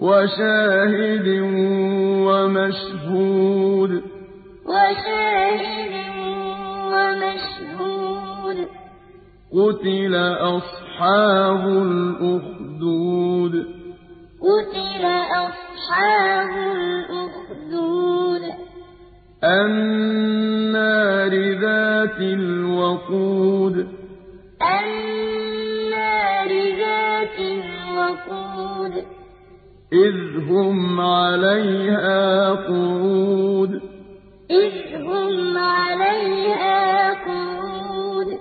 وشاهد ومشهود. وشاهد ومشهود. قتل أصحاب الأخدود. قتل أصحاب الأخدود. النار ذات الوقود. النار ذات الوقود. إذ هم عليها قعود. إذ هم عليها قعود.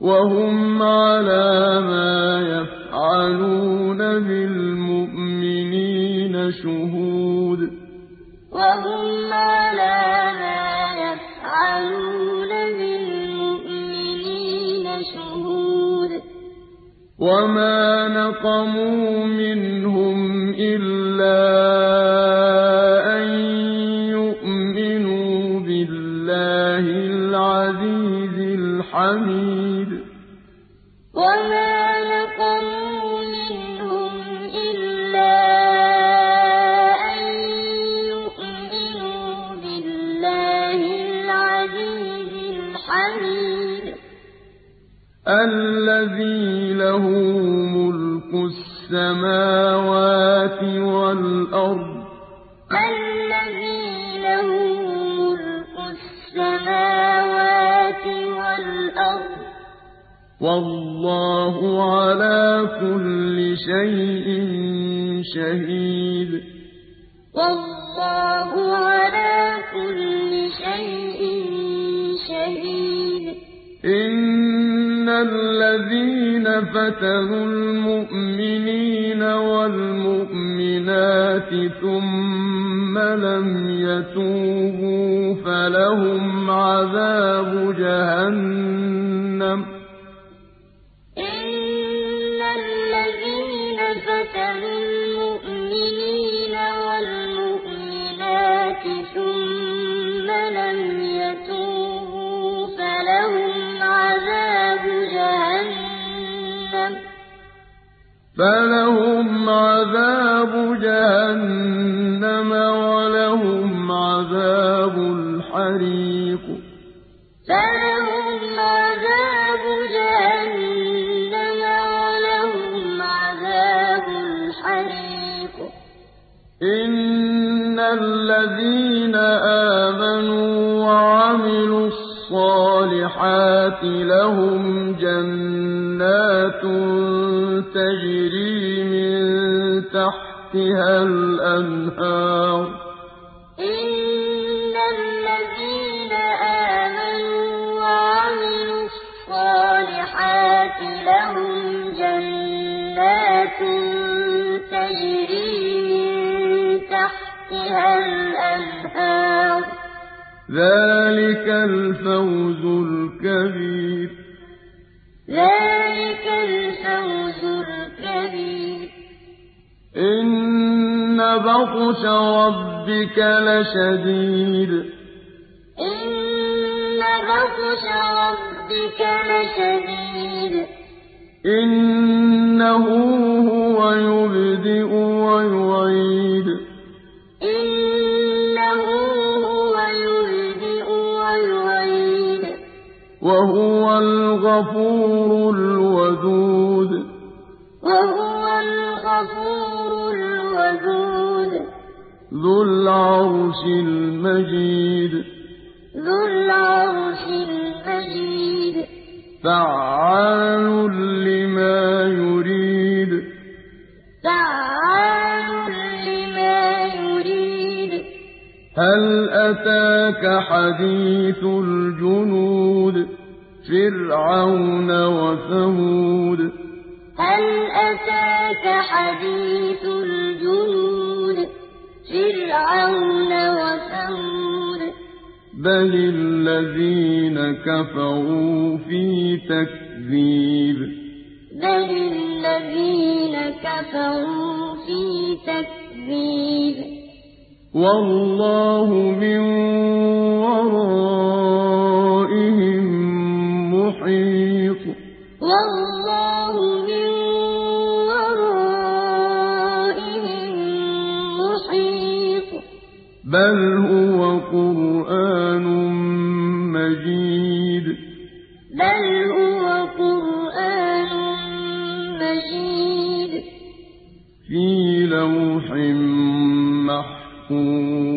وهم على ما يفعلون بالمؤمنين شهود. وهم على ما يفعلون بالمؤمنين شهود. وما نقموا منهم الحميد وما نقموا منهم إلا أن يؤمنوا بالله العزيز الحميد. الذي له ملك السماوات والأرض. الذي له ملك السماوات والأرض. والله على كل شيء شهيد. والله على كل شيء شهيد. إن الذين فتنوا المؤمنين والمؤمنات ثم لم يتوبوا فلهم عذاب جهنم. إن الذين فتنوا المؤمنين والمؤمنات ثم لم يتوبوا فلهم عذاب جهنم. فلهم عذاب جهنم الحريق فلهم عذاب جهنم ولهم عذاب الحريق. إن الذين آمنوا وعملوا الصالحات لهم جنات تجري من تحتها الأنهار. تجري من تحتها الأنهار. ذلك الفوز الكبير. ذلك الفوز الكبير. إن بطش ربك لشديد. إن بطش ربك لشديد. إنه هو يبدئ ويعيد. إنه هو يبدئ ويعيد. وهو الغفور الودود. وهو الغفور الودود. ذو العرش المجيد. ذو العرش المجيد. فعال لما هل أتاك حديث الجنود فرعون وثمود؟ هل أتاك حديث الجنود فرعون وثمود؟ بل الذين كفروا في تكذيب. بل الذين كفروا في تكذيب. والله من ورائهم محيط. والله بل هو قرآن مجيد. بل هو قرآن مجيد. في لوح يَشْكُرُونَ